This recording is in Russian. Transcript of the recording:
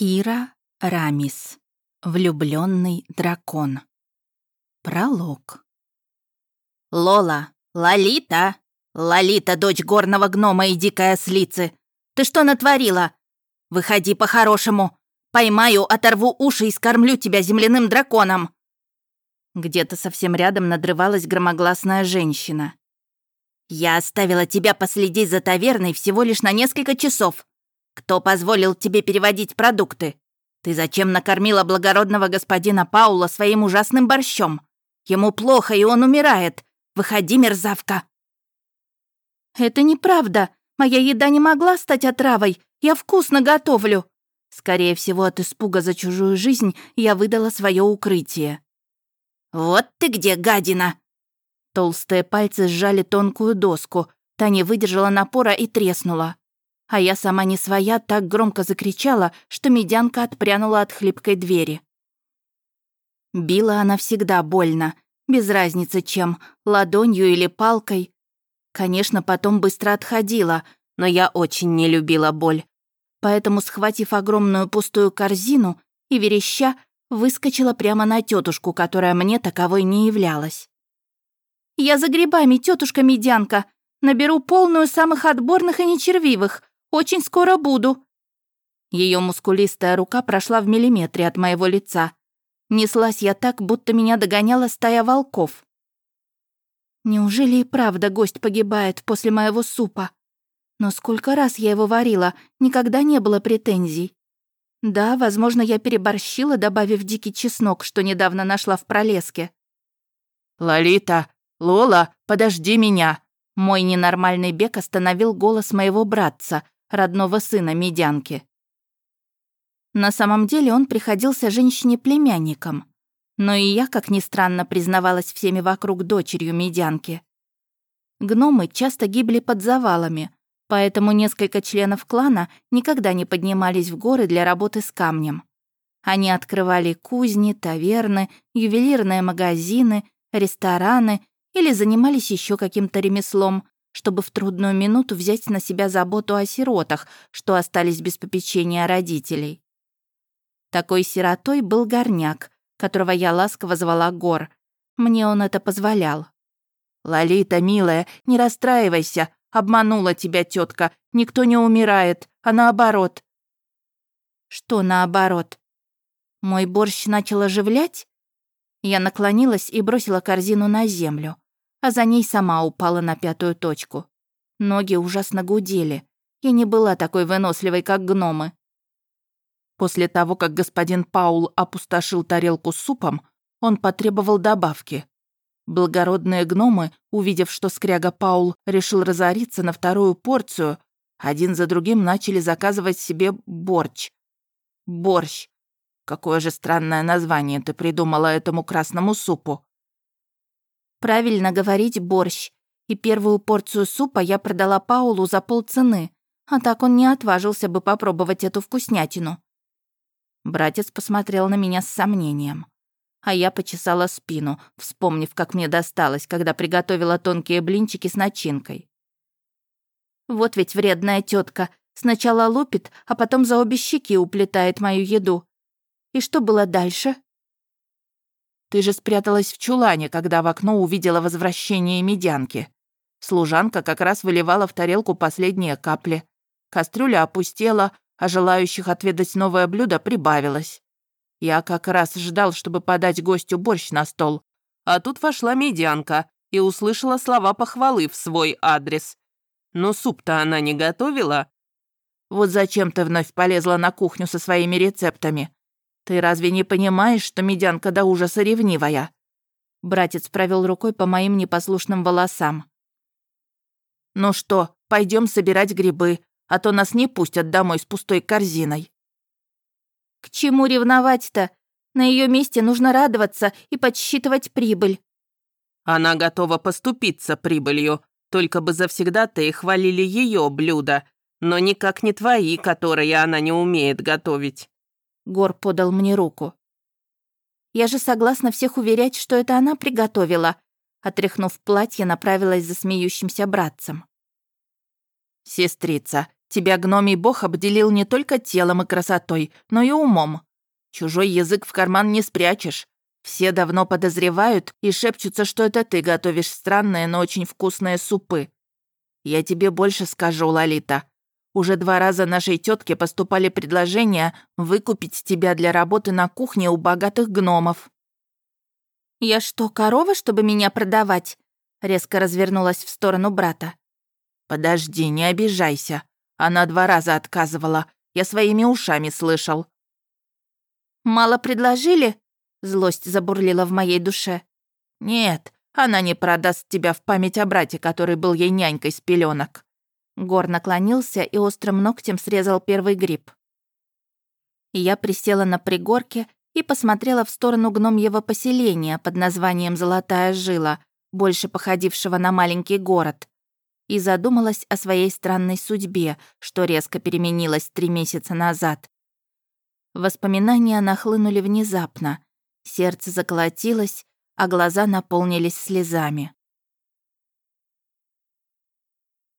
Кира Рамис. Влюбленный дракон. Пролог. «Лола! Лолита! Лолита, дочь горного гнома и дикой ослицы! Ты что натворила? Выходи по-хорошему! Поймаю, оторву уши и скормлю тебя земляным драконом!» Где-то совсем рядом надрывалась громогласная женщина. «Я оставила тебя последить за таверной всего лишь на несколько часов. Кто позволил тебе переводить продукты? Ты зачем накормила благородного господина Паула своим ужасным борщом? Ему плохо, и он умирает. Выходи, мерзавка!» «Это неправда. Моя еда не могла стать отравой. Я вкусно готовлю». Скорее всего, от испуга за чужую жизнь я выдала свое укрытие. «Вот ты где, гадина!» Толстые пальцы сжали тонкую доску. Та не выдержала напора и треснула. А я сама не своя так громко закричала, что медянка отпрянула от хлипкой двери. Била она всегда больно, без разницы чем, ладонью или палкой. Конечно, потом быстро отходила, но я очень не любила боль. Поэтому, схватив огромную пустую корзину и вереща, выскочила прямо на тетушку, которая мне таковой не являлась. «Я за грибами, тетушка медянка. Наберу полную самых отборных и нечервивых. Очень скоро буду». Ее мускулистая рука прошла в миллиметре от моего лица. Неслась я так, будто меня догоняла стая волков. Неужели и правда гость погибает после моего супа? Но сколько раз я его варила, никогда не было претензий. Да, возможно, я переборщила, добавив дикий чеснок, что недавно нашла в пролеске. «Лолита! Лола, подожди меня!» Мой ненормальный бег остановил голос моего братца, родного сына медянки. На самом деле он приходился женщине-племянником. Но и я, как ни странно, признавалась всеми вокруг дочерью медянки. Гномы часто гибли под завалами, поэтому несколько членов клана никогда не поднимались в горы для работы с камнем. Они открывали кузни, таверны, ювелирные магазины, рестораны или занимались еще каким-то ремеслом, чтобы в трудную минуту взять на себя заботу о сиротах, что остались без попечения родителей. Такой сиротой был горняк, которого я ласково звала Гор. Мне он это позволял. «Лолита, милая, не расстраивайся. Обманула тебя тетка. Никто не умирает, а наоборот». «Что наоборот?» Мой борщ начал оживлять? Я наклонилась и бросила корзину на землю, а за ней сама упала на пятую точку. Ноги ужасно гудели. Я не была такой выносливой, как гномы. После того, как господин Паул опустошил тарелку с супом, он потребовал добавки. Благородные гномы, увидев, что скряга Паул решил разориться на вторую порцию, один за другим начали заказывать себе борщ. Борщ. Какое же странное название ты придумала этому красному супу. Правильно говорить борщ. И первую порцию супа я продала Паулу за полцены, а так он не отважился бы попробовать эту вкуснятину. Братец посмотрел на меня с сомнением. А я почесала спину, вспомнив, как мне досталось, когда приготовила тонкие блинчики с начинкой. Вот ведь вредная тетка. Сначала лупит, а потом за обе щеки уплетает мою еду. И что было дальше? Ты же спряталась в чулане, когда в окно увидела возвращение медянки. Служанка как раз выливала в тарелку последние капли. Кастрюля опустела, а желающих отведать новое блюдо прибавилось. Я как раз ждал, чтобы подать гостю борщ на стол. А тут вошла медянка и услышала слова похвалы в свой адрес. Но суп-то она не готовила. Вот зачем ты вновь полезла на кухню со своими рецептами? Ты разве не понимаешь, что медянка до ужаса ревнивая?» Братец провел рукой по моим непослушным волосам. «Ну что, пойдем собирать грибы, а то нас не пустят домой с пустой корзиной». «К чему ревновать-то? На ее месте нужно радоваться и подсчитывать прибыль». «Она готова поступиться прибылью, только бы завсегда-то и хвалили ее блюда, но никак не твои, которые она не умеет готовить». Гор подал мне руку. «Я же согласна всех уверять, что это она приготовила», отряхнув платье, направилась за смеющимся братцем. «Сестрица, Тебя гномий бог обделил не только телом и красотой, но и умом. Чужой язык в карман не спрячешь. Все давно подозревают и шепчутся, что это ты готовишь странные, но очень вкусные супы. Я тебе больше скажу, Лолита. Уже два раза нашей тетке поступали предложения выкупить тебя для работы на кухне у богатых гномов. «Я что, корова, чтобы меня продавать?» Резко развернулась в сторону брата. «Подожди, не обижайся. Она два раза отказывала. Я своими ушами слышал». «Мало предложили?» Злость забурлила в моей душе. «Нет, она не продаст тебя в память о брате, который был ей нянькой с пеленок. Гор наклонился и острым ногтем срезал первый гриб. Я присела на пригорке и посмотрела в сторону гномьего поселения под названием «Золотая жила», больше походившего на маленький город, и задумалась о своей странной судьбе, что резко переменилась три месяца назад. Воспоминания нахлынули внезапно, сердце заколотилось, а глаза наполнились слезами.